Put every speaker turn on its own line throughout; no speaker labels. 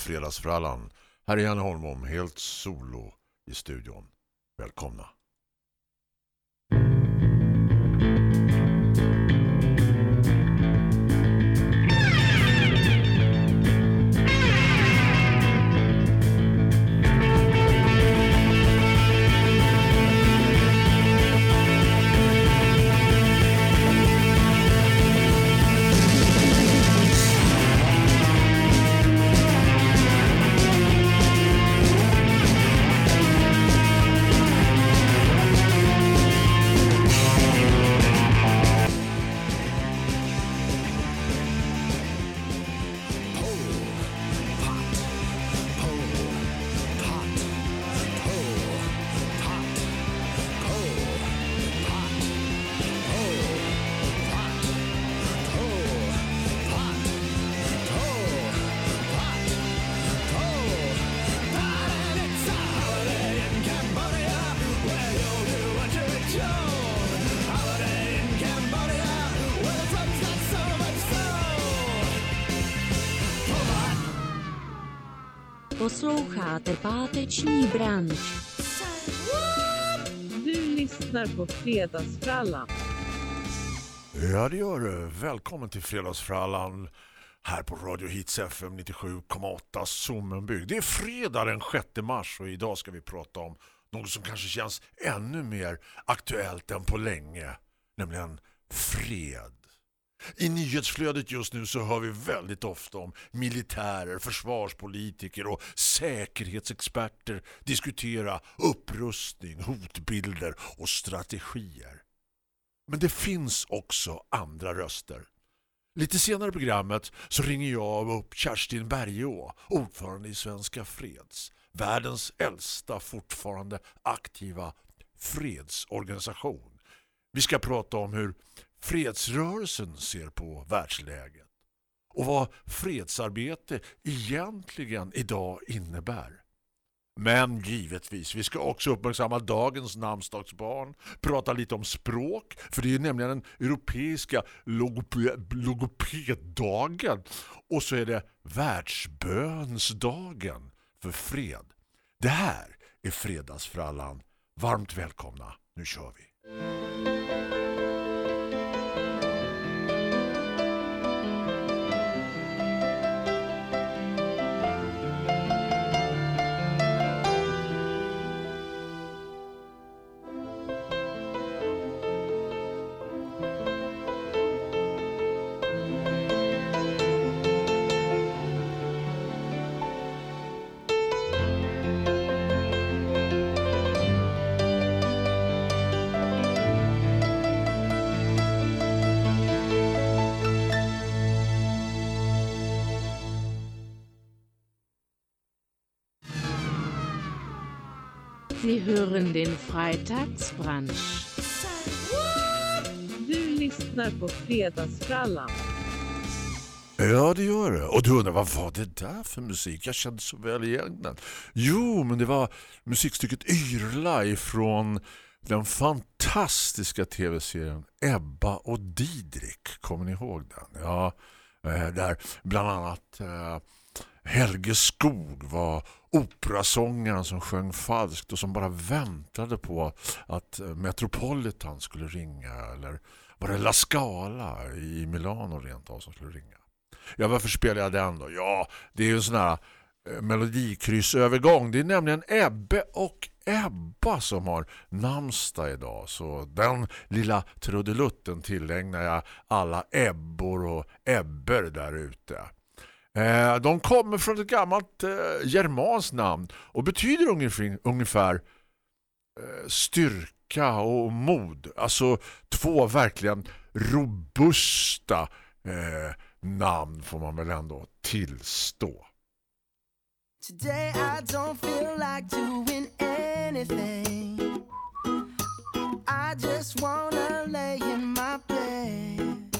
Fredagsfrallan. Här är Janne Holmbom, helt solo i studion. Välkomna.
Páteční branč.
Du lyssnar på Fredagsfrallan.
Ja, det gör du. Välkommen till Fredagsfrallan här på Radio Hits FM 97,8 Sommenbygd. Det är fredag den 6 mars och idag ska vi prata om något som kanske känns ännu mer aktuellt än på länge, nämligen fred. I nyhetsflödet just nu så hör vi väldigt ofta om militärer, försvarspolitiker och säkerhetsexperter diskutera upprustning, hotbilder och strategier. Men det finns också andra röster. Lite senare i programmet så ringer jag upp Kerstin Bergeå, ordförande i Svenska Freds, världens äldsta fortfarande aktiva fredsorganisation. Vi ska prata om hur fredsrörelsen ser på världsläget och vad fredsarbete egentligen idag innebär. Men givetvis, vi ska också uppmärksamma dagens namnsdagsbarn, prata lite om språk, för det är nämligen den europeiska logoped logopeddagen. Och så är det världsbönsdagen för fred. Det här är fredagsfrallan. Varmt välkomna, nu kör vi.
Sie hören den Freitagsbrunch.
Du lyssnar på Fredagsfrallan.
Ja, det gör det. Och du undrar, vad var det där för musik? Jag kände så väl igen den. Jo, men det var musikstycket Yrla ifrån den fantastiska tv-serien Ebba och Didrik. Kommer ni ihåg den? Ja, eh, där bland annat eh, Helge Skog var operasångaren som sjöng falskt och som bara väntade på att eh, Metropolitan skulle ringa eller var det La Scala i Milano rent av som skulle ringa. Ja, varför spelar jag den då? Ja, det är ju en sån här eh, melodikryssövergång. Det är nämligen Ebbe och Ebba som har namnsdag idag. Så den lilla trudelutten tillägnar jag alla Ebbor och Ebber där ute. Eh, de kommer från ett gammalt eh, germanskt namn och betyder ungefär, ungefär eh, styrka och mod. Alltså två verkligen robusta eh, namn får man väl ändå tillstå.
Today I don't feel like doing anything. I just wanna lay in my bed.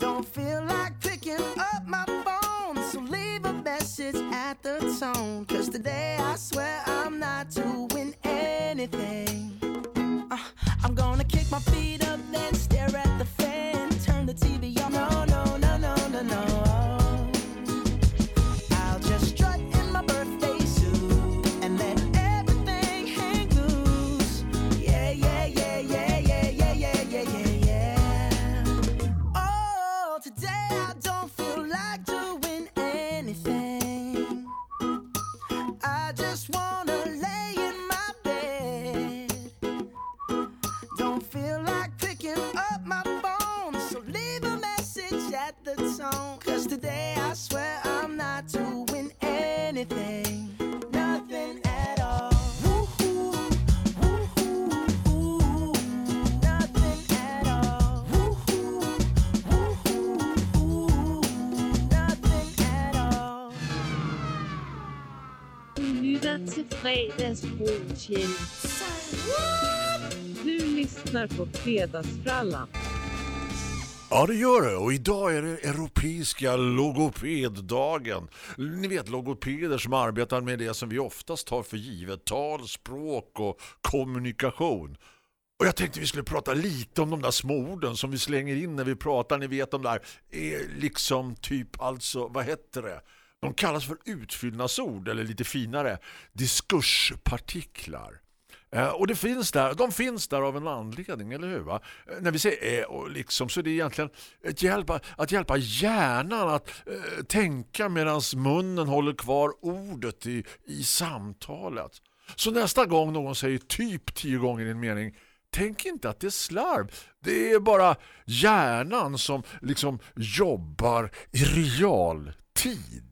Don't feel like picking up the tone. Cause today I swear I'm not doing anything. Uh, I'm gonna kick my feet up, then stare Don't feel like picking up my phone, so leave a message at the tone. Cause today I swear I'm not doing anything, nothing at all. At all woo.
Lyssnar på Fredagsfrallan.
Ja, det gör det. Och idag är det europeiska logopeddagen. Ni vet, logopeder som arbetar med det som vi oftast tar för givet. Tal, språk och kommunikation. Och jag tänkte vi skulle prata lite om de där små orden som vi slänger in när vi pratar. Ni vet de där, är liksom typ alltså, vad heter det? De kallas för utfyllnadsord eller lite finare, diskurspartiklar. Eh, och det finns där, de finns där av en anledning, eller hur? Va? Eh, när vi säger eh, och liksom, så är det egentligen ett hjälpa, att hjälpa hjärnan att eh, tänka medan munnen håller kvar ordet i, i samtalet. Så nästa gång någon säger typ tio gånger i en mening Tänk inte att det är slarv. Det är bara hjärnan som liksom jobbar i realtid.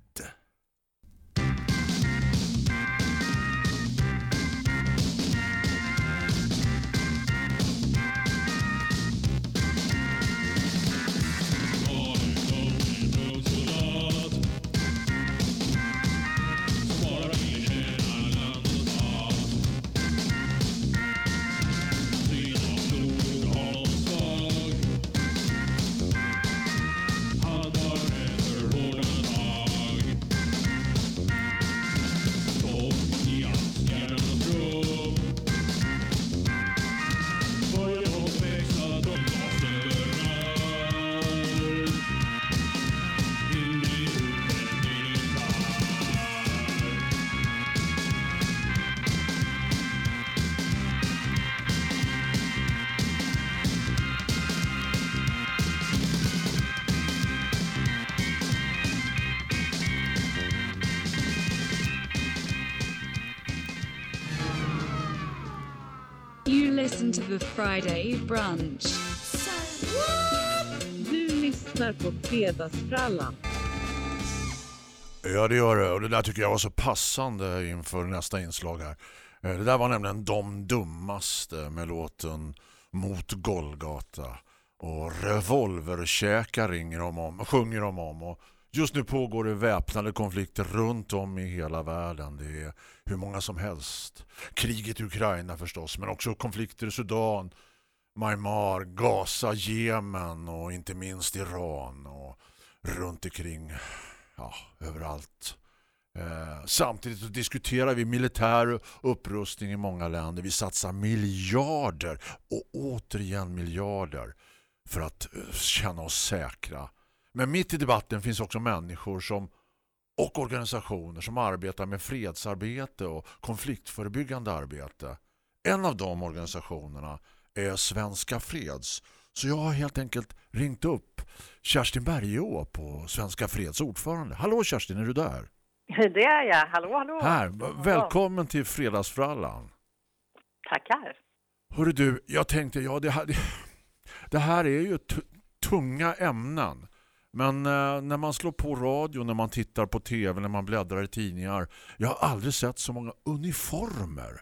Listen to the Friday brunch.
Du lyssnar på Fredagsfrallan.
Ja, det gör det. Och det där tycker jag var så passande inför nästa inslag här. Eh, Det där var nämligen De dummaste med låten Mot Golgata. Och revolverkäkar ringer de om, sjunger de om. Och just nu pågår det väpnade konflikter runt om i hela världen. Det är hur många som helst. Kriget i Ukraina förstås, men också konflikter i Sudan, Myanmar, Gaza, Jemen och inte minst Iran och runt omkring ja, överallt. Eh, samtidigt så diskuterar vi militär upprustning i många länder. Vi satsar miljarder och återigen miljarder för att eh, känna oss säkra. Men mitt i debatten finns också människor som och organisationer som arbetar med fredsarbete och konfliktförebyggande arbete. En av de organisationerna är Svenska Freds. Så jag har helt enkelt ringt upp Kerstin Bergeå på Svenska Freds ordförande. Hallå Kerstin, är du där?
Det är jag. Hallå, hallå.
Här, välkommen till Fredagsfrallan.
Tackar.
Hörru du, jag tänkte, ja det här, det, här är ju tunga ämnen. Men eh, när man slår på radio, när man tittar på tv, när man bläddrar i tidningar. Jag har aldrig sett så många uniformer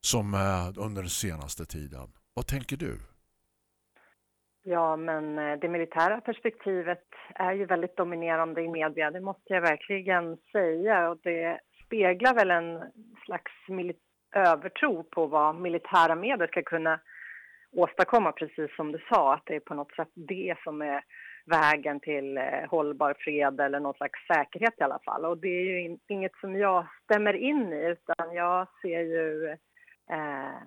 som eh, under den senaste tiden. Vad tänker du?
Ja, men eh, det militära perspektivet är ju väldigt dominerande i media, det måste jag verkligen säga. Och det speglar väl en slags övertro på vad militära medel ska kunna åstadkomma, precis som du sa, att det är på något sätt det som är vägen till eh, hållbar fred eller någon slags säkerhet i alla fall. Och det är ju in, inget som jag stämmer in i, utan jag ser ju eh,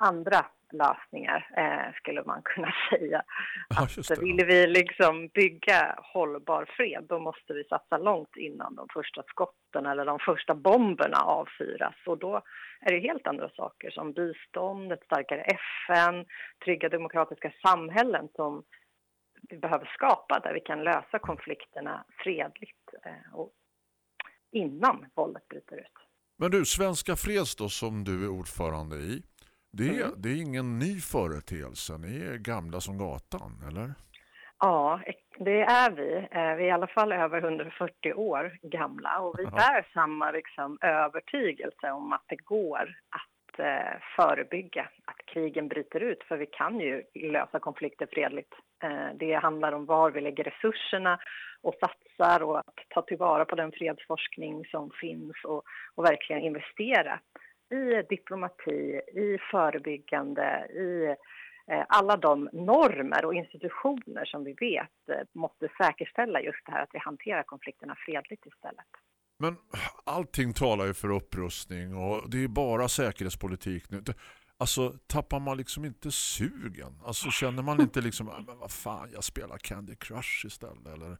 andra lösningar, eh, skulle man kunna säga.
Ja,
Att
det.
vill vi liksom bygga hållbar fred, då måste vi satsa långt innan de första skotten eller de första bomberna avfyras. Och då är det helt andra saker som bistånd, ett starkare FN, trygga demokratiska samhällen som vi behöver skapa där vi kan lösa konflikterna fredligt eh, och innan våldet bryter ut.
Men du, Svenska Freds då som du är ordförande i, det är,
Mm.
det är ingen ny företeelse. Ni är gamla som gatan, eller?
Ja, det är vi. Eh, Vi är i alla fall över 140 år gamla och vi bär samma liksom, övertygelse om att det går att eh, förebygga att krigen bryter ut, för vi kan ju lösa konflikter fredligt. Eh, det handlar om var vi lägger resurserna och satsar och att ta tillvara på den fredsforskning som finns och, och verkligen investera i diplomati, i förebyggande, i eh, alla de normer och institutioner som vi vet eh, måste säkerställa just det här att vi hanterar konflikterna fredligt istället.
Men allting talar ju för upprustning och det är bara säkerhetspolitik nu. Alltså tappar man liksom inte sugen? Alltså känner man inte liksom, "Ah, men vad fan, jag spelar Candy Crush istället eller?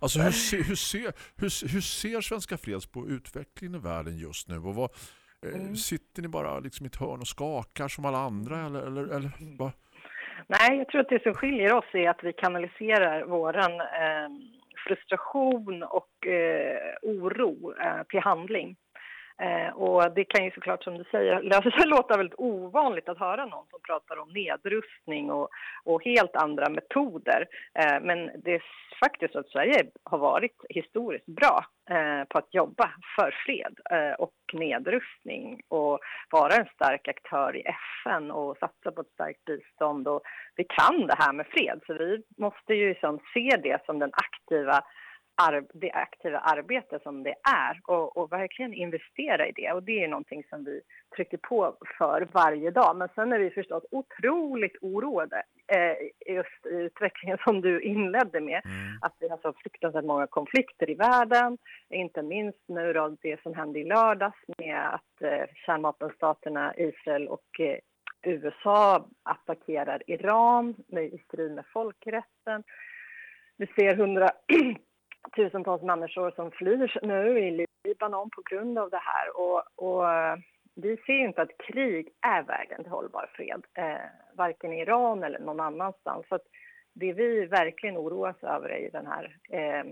Alltså hur, ser, hur, ser, hur, hur ser Svenska Freds på utvecklingen i världen just nu? Och vad, eh, Sitter ni bara liksom i ett hörn och skakar som alla andra eller, eller, eller vad?
Nej, jag tror att det som skiljer oss är att vi kanaliserar våran eh, frustration och eh, oro eh, till handling. Eh, och det kan ju såklart, som du säger, alltså, låta väldigt ovanligt att höra någon som pratar om nedrustning och, och helt andra metoder. Eh, men det är faktiskt så att Sverige har varit historiskt bra eh, på att jobba för fred eh, och nedrustning och vara en stark aktör i FN och satsa på ett starkt bistånd. Och vi kan det här med fred, så vi måste ju liksom se det som den aktiva det aktiva arbete som det är och, och verkligen investera i det. Och det är någonting som vi trycker på för varje dag. Men sen är vi förstås otroligt oroade eh, just i utvecklingen som du inledde med. Att vi har så fruktansvärt många konflikter i världen. Inte minst nu då det som hände i lördags med att eh, kärnvapenstaterna Israel och eh, USA attackerar Iran med, i strid med folkrätten. Vi ser Tusentals människor som flyr nu i Libanon på grund av det här. Och, och vi ser ju inte att krig är vägen till hållbar fred, eh, varken i Iran eller någon annanstans. Så att det vi verkligen oroas över är ju den här eh,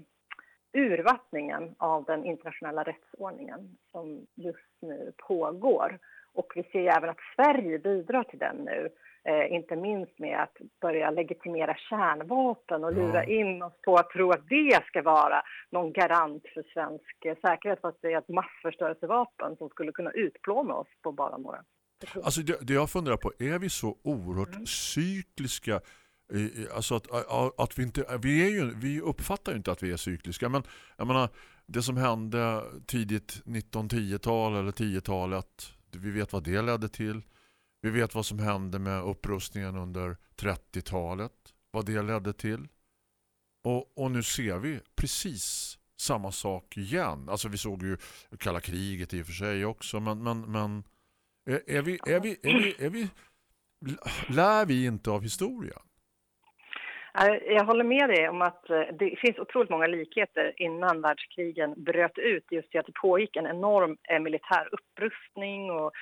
urvattningen av den internationella rättsordningen som just nu pågår. Och vi ser ju även att Sverige bidrar till den nu. Eh, inte minst med att börja legitimera kärnvapen och lura in oss på att tro att det ska vara någon garant för svensk eh, säkerhet fast det är ett massförstörelsevapen som skulle kunna utplåna oss på bara några.
Alltså det, det jag funderar på, är vi så oerhört cykliska i- i- alltså att, att vi inte vi är ju vi uppfattar ju inte att vi är cykliska men jag menar det som hände tidigt 1910-tal eller 10-talet vi vet vad det ledde till vi vet vad som hände med upprustningen under 30-talet vad det ledde till och, och nu ser vi precis samma sak igen alltså vi såg ju kalla kriget i och för sig också men, men, men är, är, vi, är, vi, är, vi, är vi lär vi inte av historien?
Eh, jag håller med dig om att eh, det finns otroligt många likheter innan världskrigen bröt ut just i att det pågick en enorm eh, militär upprustning och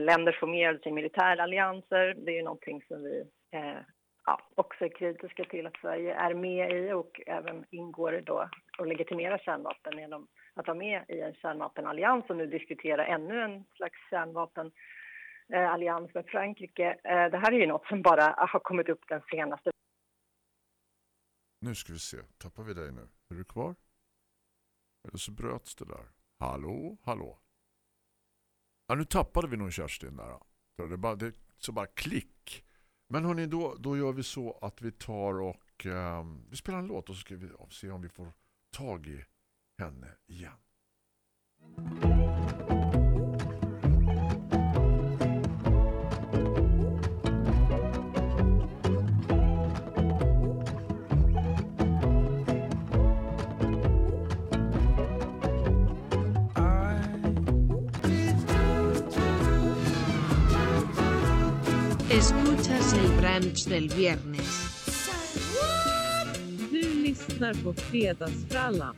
länder formerade sig i militärallianser. Det är ju någonting som vi eh, ja, också är kritiska till att Sverige är med i och även ingår då och legitimerar kärnvapen genom att vara med i en kärnvapenallians och nu diskutera ännu en slags kärnvapenallians med Frankrike. Det här är ju något som bara har kommit upp den senaste
nu ska vi se, tappar vi dig nu? Är du kvar? Eller så bröts det där. Hallå, hallå. Ja, nu tappade vi nog Kerstin där. Det, bara, det så bara klick. Men hörni, då, då gör vi så att vi tar och eh, vi spelar en låt och så ska vi se om vi får tag i henne igen.
Brunch del viernes.
Du lyssnar på Fredagsfrallan.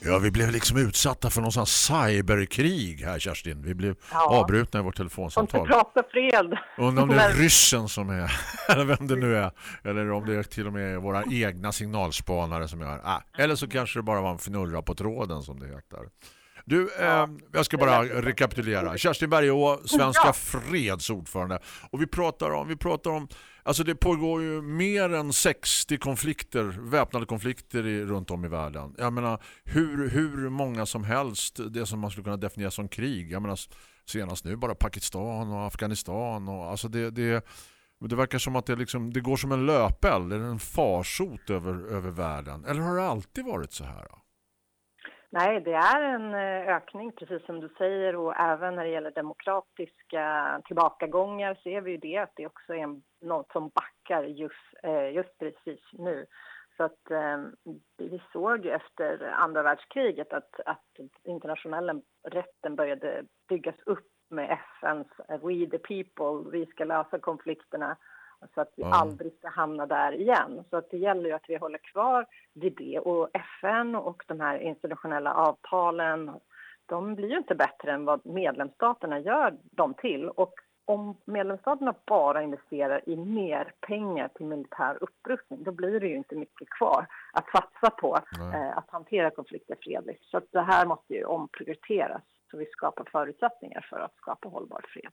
Ja, vi blev liksom utsatta för någon sån cyberkrig här, Kerstin. Vi blev
Ja.
avbrutna i vårt telefonsamtal.
prata fred.
Undrar om det är ryssen som är, eller vem det nu är. Eller om det är till och med våra egna signalspanare som gör. Ah, eller så kanske det bara var en fnurra på tråden som det heter. Du, eh, jag ska bara rekapitulera. Kerstin Bergå, Svenska Freds ordförande. Och vi pratar om, vi pratar om alltså det pågår ju mer än 60 konflikter, väpnade konflikter i, runt om i världen. Jag menar, hur, hur många som helst, det som man skulle kunna definiera som krig. Jag menar, senast nu bara Pakistan och Afghanistan. Och, alltså det, det, det verkar som att det, liksom, det går som en löpeld, eller en farsot över, över världen. Eller har det alltid varit så här? Då?
Nej, det är en eh, ökning, precis som du säger. Och även när det gäller demokratiska tillbakagångar ser vi ju det, att det också är något som backar just, eh, just precis nu. Så att ehm, vi såg ju efter andra världskriget att, att internationella rätten började byggas upp med FNs We the people, vi ska lösa konflikterna så att vi
Ja.
aldrig ska hamna där igen. Så att det gäller ju att vi håller kvar vid det. Och FN och de här internationella avtalen, de blir ju inte bättre än vad medlemsstaterna gör dem till. Och om medlemsstaterna bara investerar i mer pengar till militär upprustning, då blir det ju inte mycket kvar att satsa på eh, att hantera konflikter fredligt. Så att det här måste ju omprioriteras så vi skapar förutsättningar för att skapa hållbar fred.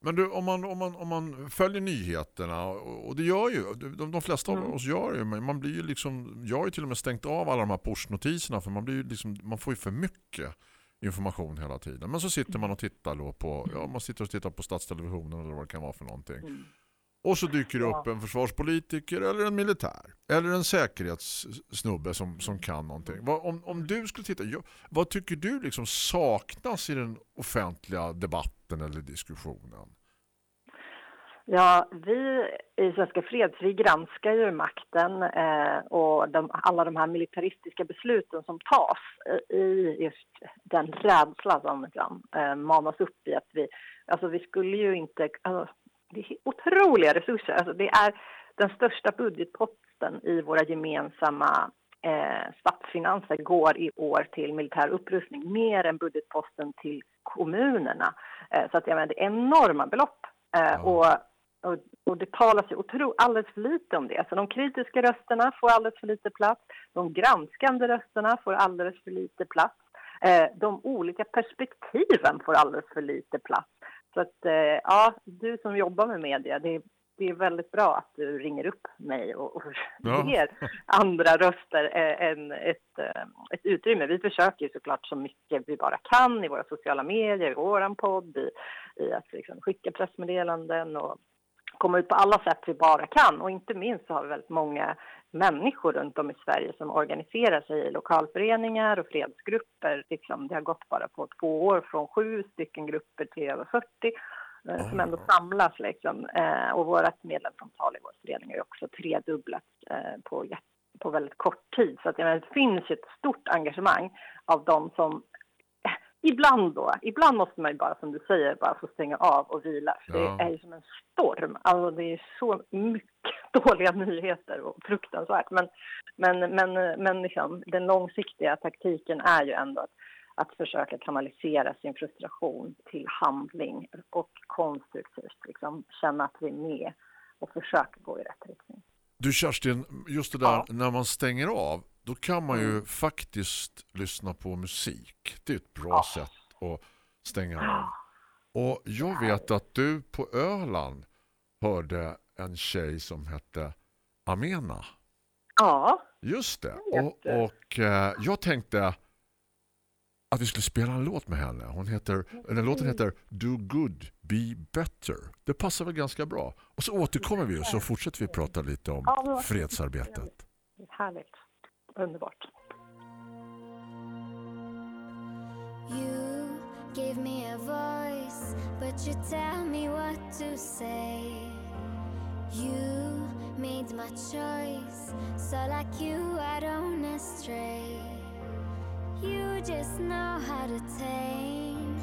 Men du, om man, om man, om man följer nyheterna, och det gör ju, de, de flesta av
Mm.
oss gör ju, men man blir ju liksom, jag har ju till och med stängt av alla de här pushnotiserna för man blir ju liksom, man får ju för mycket information hela tiden. Men så sitter man och tittar då på, ja man sitter och tittar på statstelevisionen eller vad det kan vara för någonting. Och så dyker det upp en försvarspolitiker eller en militär eller en säkerhetssnubbe som, som kan någonting. Vad, om, om du skulle titta, vad tycker du liksom saknas i den offentliga debatten eller diskussionen?
Ja, vi i Svenska Freds, vi granskar ju makten eh, och de, alla de här militaristiska besluten som tas i just den rädsla som liksom, eh, manas upp i att vi, alltså vi skulle ju inte, alltså, det är otroliga resurser, alltså det är den största budgetposten i våra gemensamma eh, statsfinanser går i år till militär upprustning, mer än budgetposten till kommunerna. Eh, så att jag menar, det är enorma belopp. Eh, och och, och det talas ju otro, alldeles för lite om det. Så de kritiska rösterna får alldeles för lite plats. De granskande rösterna får alldeles för lite plats. Eh, de olika perspektiven får alldeles för lite plats. Så att, eh, ja, du som jobbar med media, det, det är väldigt bra att du ringer upp mig och, och
Ja.
ger andra röster än ett, eh, ett utrymme. Vi försöker ju såklart så mycket vi bara kan i våra sociala medier, i vår podd, i, i att liksom skicka pressmeddelanden och komma ut på alla sätt vi bara kan. Och inte minst så har vi väldigt många människor runt om i Sverige som organiserar sig i lokalföreningar och fredsgrupper. Liksom, det har gått bara på två år från sju stycken grupper till över 40 eh, som ändå samlas. Liksom. Eh, och vårt medlemsantal i vår förening har också tredubblats eh, på, på väldigt kort tid. Så att, menar, det finns ett stort engagemang av de som Ibland då, ibland måste man ju bara som du säger bara få stänga av och vila. För
Ja.
det är ju som en storm. Alltså det är så mycket dåliga nyheter och fruktansvärt. Men, men, men, men liksom, den långsiktiga taktiken är ju ändå att, att försöka kanalisera sin frustration till handling och konstruktivt liksom, känna att vi är med och försöka gå i rätt riktning.
Du Kerstin, just det där
Ja.
när man stänger av då kan man ju faktiskt lyssna på musik. Det är ett bra
Ja.
sätt att stänga av. Och jag vet att du på Öland hörde en tjej som hette Amena.
Ja,
Just det.
Vet
Och, och eh, jag tänkte att vi skulle spela en låt med henne. Hon heter, den låten heter Do Good, Be Better. Det passar väl ganska bra. Och så återkommer vi och så fortsätter vi prata lite om fredsarbetet.
Härligt. Underbart.
You gave me a voice, but you tell me what to say. You made my choice, so like you, I don't astray. You just know how to tame.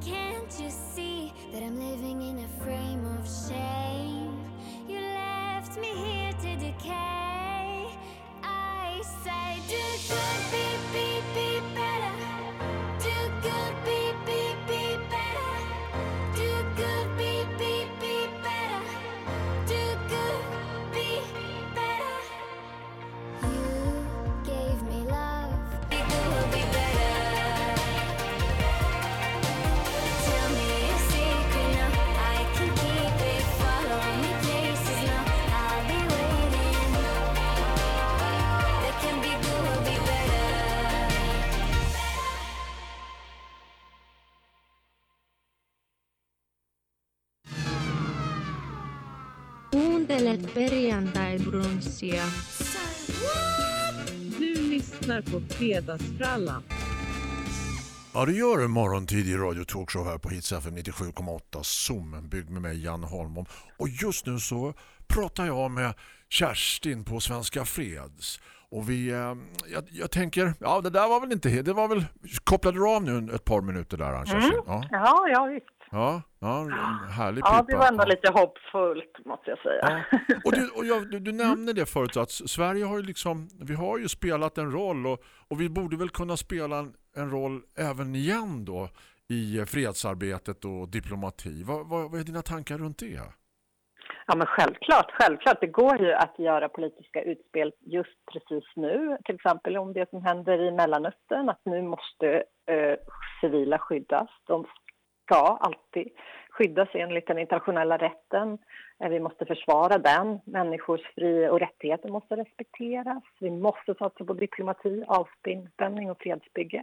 Can't you see that I'm living in a frame
perjantai-brunssia.
Du lyssnar på Fredagsfrallan.
Ja, det gör en morgontidig radio talkshow här på Hits FM 97,8 Zoom, byggd med mig Jan Holmom. Och just nu så pratar jag med Kerstin på Svenska Freds. Och vi, eh, jag, jag tänker, ja det där var väl inte, det var väl, kopplade du av nu ett par minuter där Kerstin? Ja,
Ja, ja visst.
ja, ja härlig
Ja,
pipa.
det var ändå
Ja.
lite hoppfullt måste jag säga.
Ja. Och, du, och jag, du, du nämnde det förut att Sverige har ju liksom, vi har ju spelat en roll och, och vi borde väl kunna spela en, en roll även igen då i fredsarbetet och diplomati. Vad, vad, vad är dina tankar runt det?
Ja, men självklart, självklart. Det går ju att göra politiska utspel just precis nu. Till exempel om det som händer i Mellanöstern, att nu måste eh, civila skyddas. De ska alltid skyddas enligt den internationella rätten. Eh, vi måste försvara den. Människors fri och rättigheter måste respekteras. Vi måste satsa på diplomati, avspänning och fredsbygge.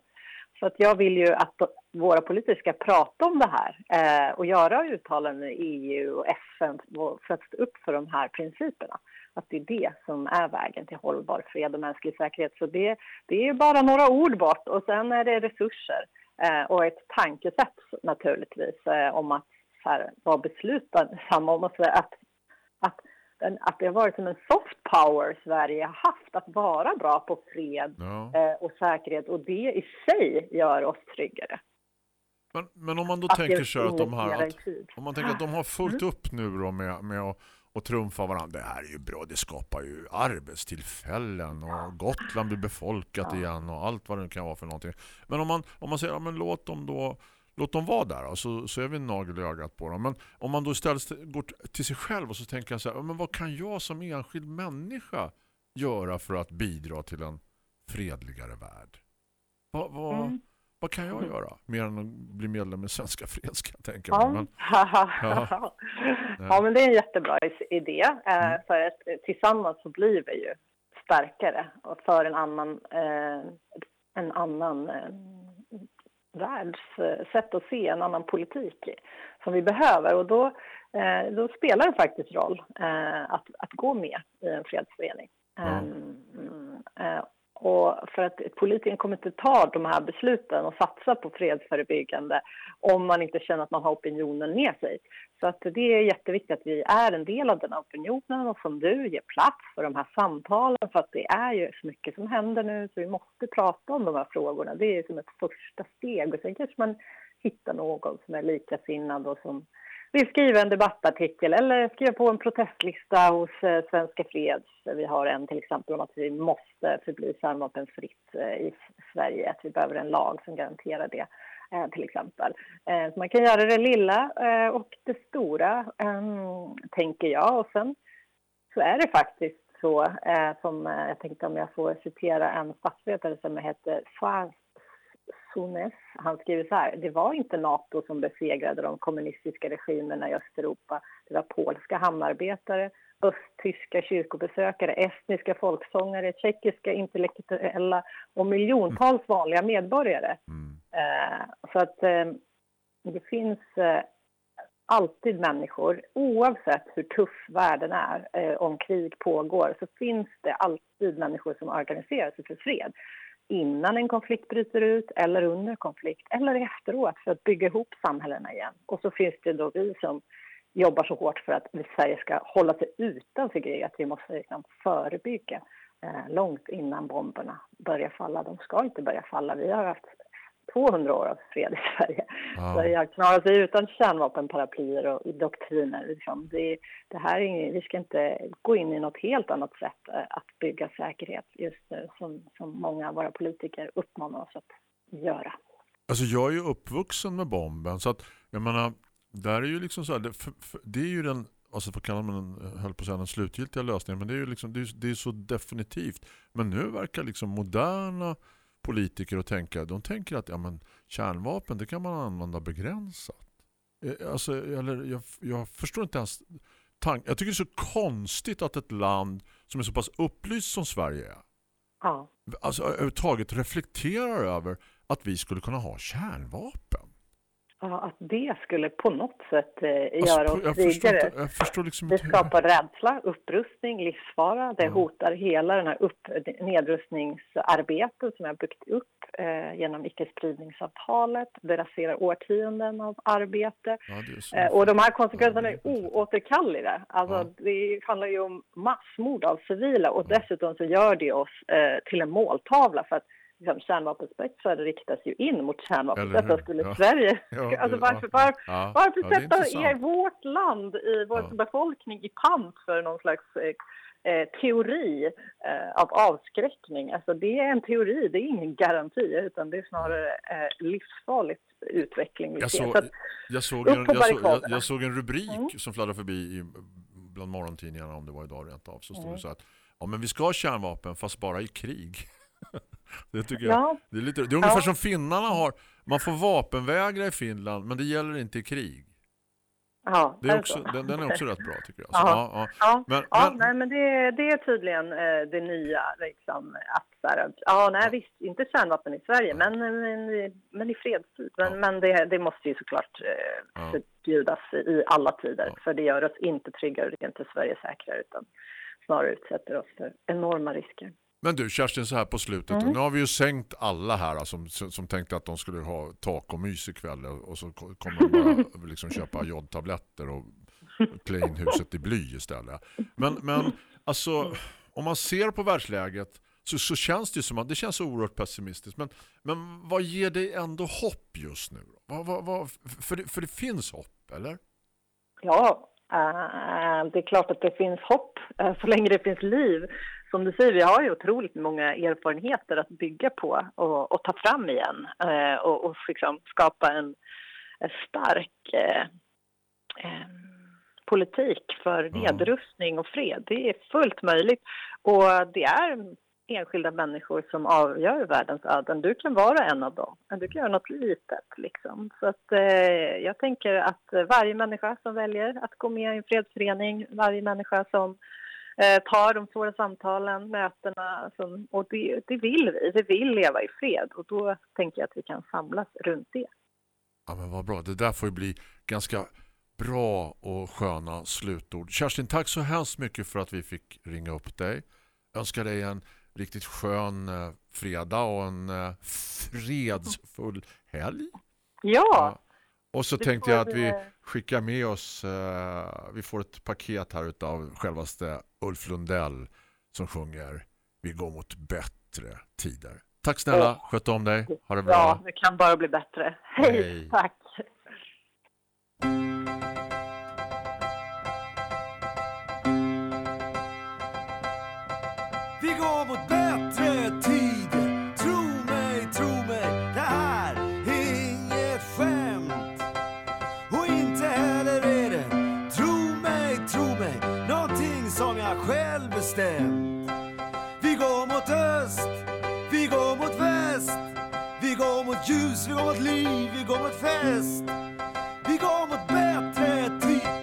Så att jag vill ju att våra politiker ska prata om det här eh, och göra uttalanden i EU och FN för att stå upp för de här principerna. Att det är det som är vägen till hållbar fred och mänsklig säkerhet. Så det, det är bara några ord bort och sen är det resurser eh, och ett tankesätt naturligtvis eh, om att så här, vara beslutsamma om att, att, att den, att det har varit som en soft power Sverige har haft, att vara bra på fred
Ja.
eh, och säkerhet och det i sig gör oss tryggare.
Men, men om man då
Att
tänker sig att de, här, att, om man tänker att de har fullt upp nu då med, med att, att trumfa varandra. Det här är ju bra, det skapar ju arbetstillfällen och Gotland blir befolkat igen och allt vad det kan vara för någonting. Men om man, om man säger, ja, men låt dem då Låt dem vara där och så, så är vi en nagel i ögat på dem. Men om man då istället går till sig själv och så tänker jag så här, ja, men vad kan jag som enskild människa göra för att bidra till en fredligare värld? Vad, vad,
Mm.
vad kan jag göra? Mer än att bli medlem i Svenska Freds kan jag tänka
Ja.
mig. Men,
ja. ja, men det är en jättebra idé. Eh,
Mm.
för att eh, tillsammans så blir vi ju starkare och för en annan, eh, en annan eh, världssätt att se, en annan politik som vi behöver. Och då, eh, då spelar det faktiskt roll eh, att, att gå med i en fredsförening.
Ja.
Mm, eh, och för att politiken kommer inte ta de här besluten och satsa på fredsförebyggande om man inte känner att man har opinionen med sig. Så att det är jätteviktigt att vi är en del av den här opinionen och som du ger plats för de här samtalen för att det är ju så mycket som händer nu så vi måste prata om de här frågorna. Det är som ett första steg och sen kanske man hittar någon som är likasinnad och som skriva en debattartikel eller skriva på en protestlista hos eh, Svenska Freds. Vi har en till exempel om att vi måste förbli kärnvapenfritt eh, i Sverige, att vi behöver en lag som garanterar det eh, till exempel. Så man kan göra det lilla och det stora, ehm, tänker jag. Och sen så är det faktiskt så, som jag tänkte om jag får citera en statsvetare som heter Fas Sones. Han skriver så här, det var inte Nato som besegrade de kommunistiska regimerna i Östeuropa. Det var polska hamnarbetare, östtyska kyrkobesökare, estniska folksångare, tjeckiska intellektuella och miljontals vanliga medborgare.
mm.
Eh, så att eh, det finns eh, alltid människor, oavsett hur tuff världen är, eh, om krig pågår, så finns det alltid människor som organiserar sig för fred innan en konflikt bryter ut eller under konflikt eller efteråt för att bygga ihop samhällena igen. Och så finns det då vi som jobbar så hårt för att Sverige ska hålla sig utanför krig, att vi måste liksom förebygga eh, långt innan bomberna börjar falla. De ska inte börja falla. Vi har haft 200 år av fred i Sverige.
Ja.
Sverige har klarat sig utan kärnvapenparaplyer och doktriner. Liksom. Det, det här är, vi ska inte gå in i något helt annat sätt eh, att bygga säkerhet just nu som, som många av våra politiker uppmanar oss att göra.
Alltså jag är ju uppvuxen med bomben så att jag menar, där är ju liksom så här, det, för, för, det är ju den alltså vad kallar man den, höll på att säga den slutgiltiga lösningen men det är ju liksom, det är, det är så definitivt. Men nu verkar liksom moderna politiker att tänka, de tänker att ja men kärnvapen det kan man använda begränsat. Eh, Alltså, eller jag, jag förstår inte ens tank. Jag tycker det är så konstigt att ett land som är så pass upplyst som Sverige är
Ja.
alltså överhuvudtaget reflekterar över att vi skulle kunna ha kärnvapen.
Ja, att det skulle på något sätt eh,
Alltså,
göra
jag,
oss
förstår
krigare.
jag förstår liksom
Det
inte hur-
skapar rädsla, upprustning, livsfara. Det
Ja.
hotar hela den här upp, nedrustningsarbetet som vi har byggt upp eh, genom icke-spridningsavtalet. Det raserar årtionden av arbete.
Ja.
Eh, och de här konsekvenserna är oåterkalleliga. Alltså,
Ja.
Det handlar ju om massmord av civila och dessutom så gör det oss eh, till en måltavla för att liksom, kärnvapenspetsar riktas ju in mot
hur?
Skulle
Ja.
Sverige...
Ja,
alltså varför, var,
ja.
varför
Ja,
sätta er vårt land, i vår befolkning i pant för någon slags eh, eh, teori eh, av avskräckning? Alltså det är en teori, det är ingen garanti utan det är snarare eh, livsfarligt utveckling
Jag såg,
Så att,
jag, såg en, jag,
barrikaderna.
jag såg en rubrik
Mm.
som fladdrade förbi i, bland morgontidningarna om det var idag rent av. Så stod
Mm.
det så att ja, men vi ska ha kärnvapen fast bara i krig. det tycker jag.
ja,
Det är, lite, det är ungefär
Ja.
som finnarna har. Man får vapenvägra i Finland men det gäller inte i krig.
ja,
Det är också,
så.
den, den är också rätt bra tycker jag. Så,
Ja.
ja, ja. Men,
ja
men,
nej, men det, det är tydligen eh, det nya. Liksom, att, så här, ja, nej, visst, inte kärnvapen i Sverige, men, men, men i fredstid. Men, men det, det måste ju såklart eh, förbjudas i alla tider. För det gör oss inte tryggare, det gör inte Sverige säkrare, utan snarare utsätter oss för enorma risker.
Men du Kerstin så här på slutet.
Mm.
Nu har vi ju sänkt alla här som, som tänkte att de skulle ha tak och mys ikväll och så ko- kommer de bara liksom köpa jodtabletter och klä in huset i bly istället. Men, men alltså om man ser på världsläget så, så känns det som att det känns oerhört pessimistiskt. Men, men vad ger dig ändå hopp just nu? Vad, vad, vad, för, det, för det finns hopp, eller?
Ja, eh, det är klart att det finns hopp eh, så länge det finns liv. Som du säger, vi har ju otroligt många erfarenheter att bygga på och, och ta fram igen eh, och, och liksom skapa en, en stark eh, eh, politik för nedrustning och fred. Det är fullt möjligt och det är enskilda människor som avgör världens öden. Du kan vara en av dem. Du kan göra något litet. Liksom. Så att, eh, jag tänker att varje människa som väljer att gå med i en fredsförening, varje människa som tar de svåra samtalen, mötena, som, och det, det vill vi. Vi vill leva i fred och då tänker jag att vi kan samlas runt det.
Ja men vad bra. Det där får ju bli ganska bra och sköna slutord. Kerstin, tack så hemskt mycket för att vi fick ringa upp dig. Önskar dig en riktigt skön eh, fredag och en eh, fredsfull helg.
Ja,
Och så tänkte jag att vi skickar med oss, eh, vi får ett paket här utav självaste Ulf Lundell som sjunger Vi går mot bättre tider. Tack snälla, sköt om dig. Ha det bra.
ja, det kan bara bli bättre. Hej,
Hej.
tack.
Bestämt Vi går mot öst Vi går mot väst. Vi går mot ljus, vi går mot liv Vi går mot fest. Vi går mot bättre tider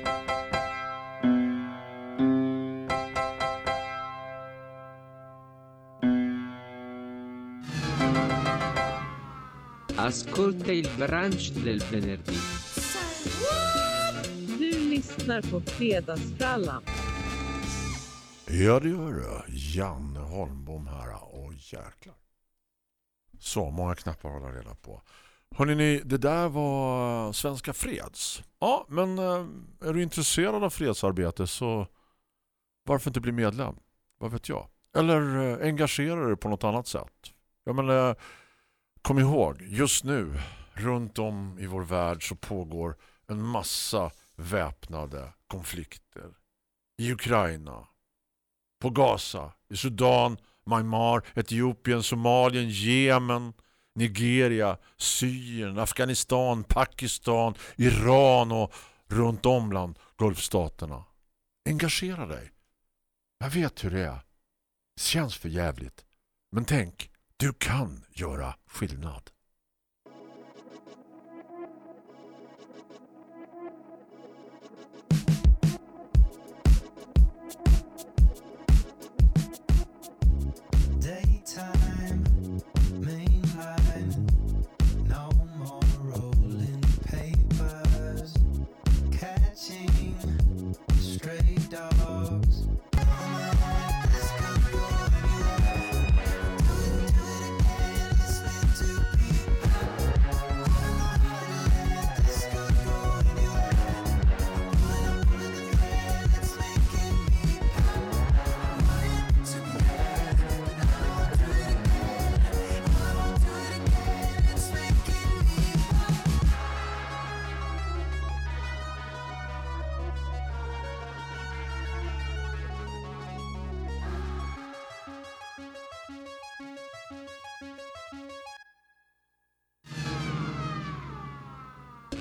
Ascolta il brunch del venerdì.
Du lyssnar på Fredagsfrallan.
Ja, det gör du. Janne Holmbom här. Åh, jäklar. Så många knappar att hålla reda på. Hörrni, ni, det där var Svenska Freds. Ja, men eh, är du intresserad av fredsarbete så varför inte bli medlem? Vad vet jag? Eller eh, engagera dig på något annat sätt. Jag menar, eh, kom ihåg, just nu runt om i vår värld så pågår en massa väpnade konflikter. I Ukraina, på Gaza, i Sudan, Myanmar, Etiopien, Somalien, Jemen, Nigeria, Syrien, Afghanistan, Pakistan, Iran och runt om bland Gulfstaterna. Engagera dig. Jag vet hur det är. Det känns för jävligt. Men tänk, du kan göra skillnad.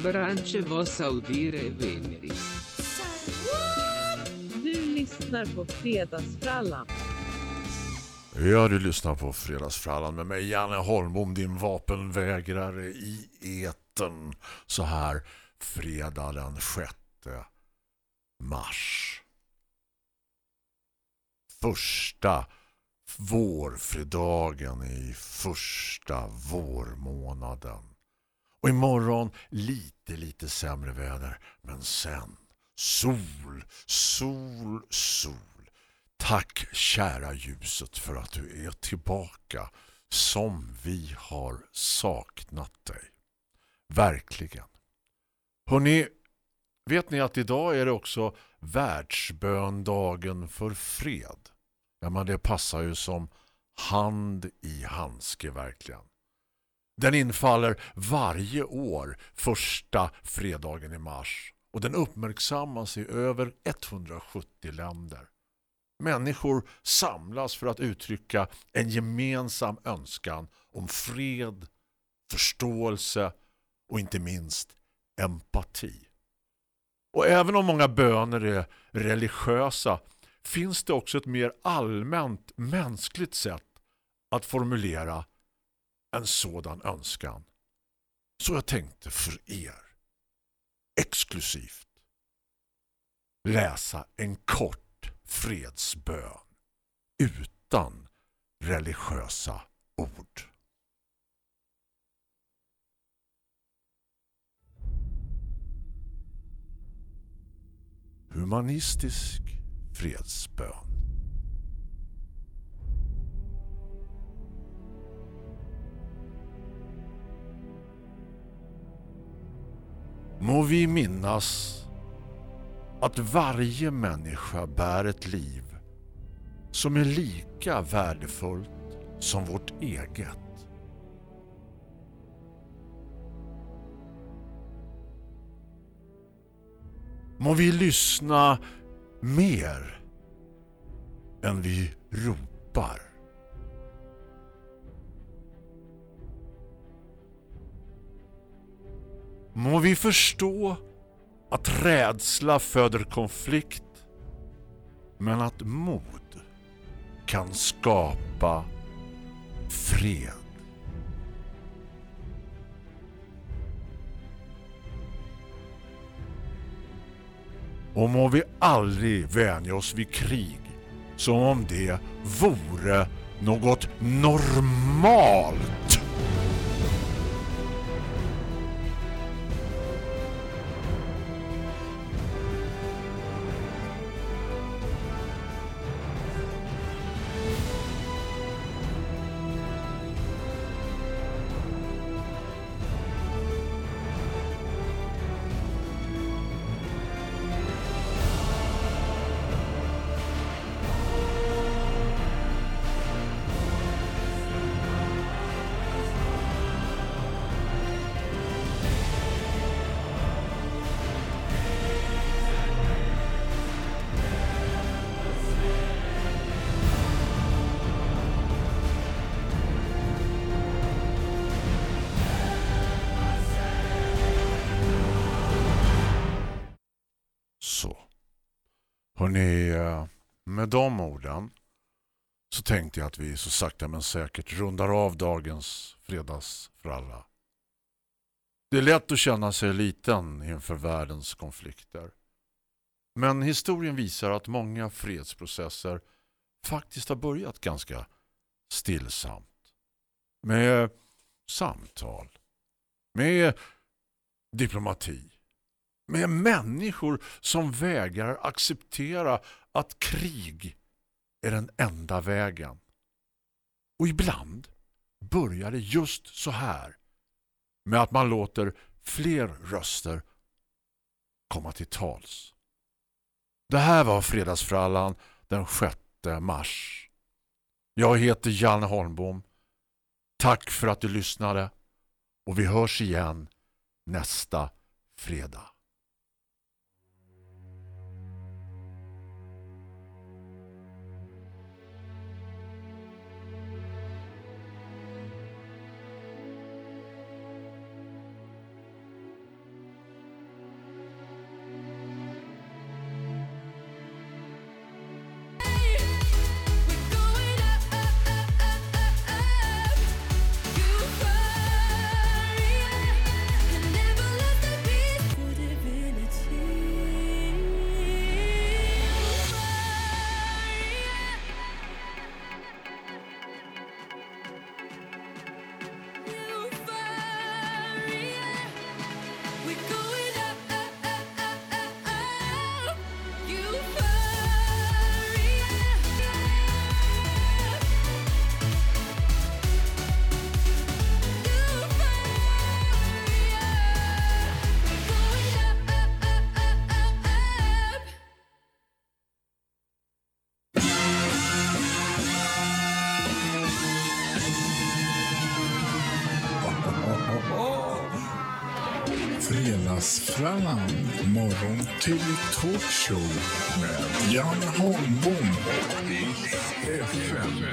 Brunch vossa udire veneri.
Du lyssnar på Fredagsfrallan.
Ja, du lyssnar på Fredagsfrallan med mig Janne Holmbom, din vapenvägrare i eten så här fredag den 6 mars. Första vårfredagen i första vårmånaden. Och imorgon lite, lite sämre väder. Men sen sol, sol, sol. Tack kära ljuset för att du är tillbaka som vi har saknat dig. Verkligen. Hörrni, vet ni att idag är det också världsböndagen för fred? Ja, men det passar ju som hand i handske verkligen. Den infaller varje år första fredagen i mars och den uppmärksammas i över 170 länder. Människor samlas för att uttrycka en gemensam önskan om fred, förståelse och inte minst empati. Och även om många böner är religiösa finns det också ett mer allmänt mänskligt sätt att formulera en sådan önskan. Så jag tänkte för er exklusivt läsa en kort fredsbön utan religiösa ord. Humanistisk fredsbön. Må vi minnas att varje människa bär ett liv som är lika värdefullt som vårt eget. Må vi lyssna mer än vi ropar. Må vi förstå att rädsla föder konflikt men att mod kan skapa fred. Och må vi aldrig vänja oss vid krig som om det vore något normalt. Att vi så sakta men säkert rundar av dagens fredagsfralla. Det är lätt att känna sig liten inför världens konflikter. Men historien visar att många fredsprocesser faktiskt har börjat ganska stillsamt. Med samtal. Med diplomati. Med människor som vägrar acceptera att krig är den enda vägen. Och ibland börjar det just så här. Med att man låter fler röster komma till tals. Det här var fredagsfrallan den 6 mars. Jag heter Janne Holmbom. Tack för att du lyssnade och vi hörs igen nästa fredag.
Västraland morgon till talkshow med Jan Holmbom i FN.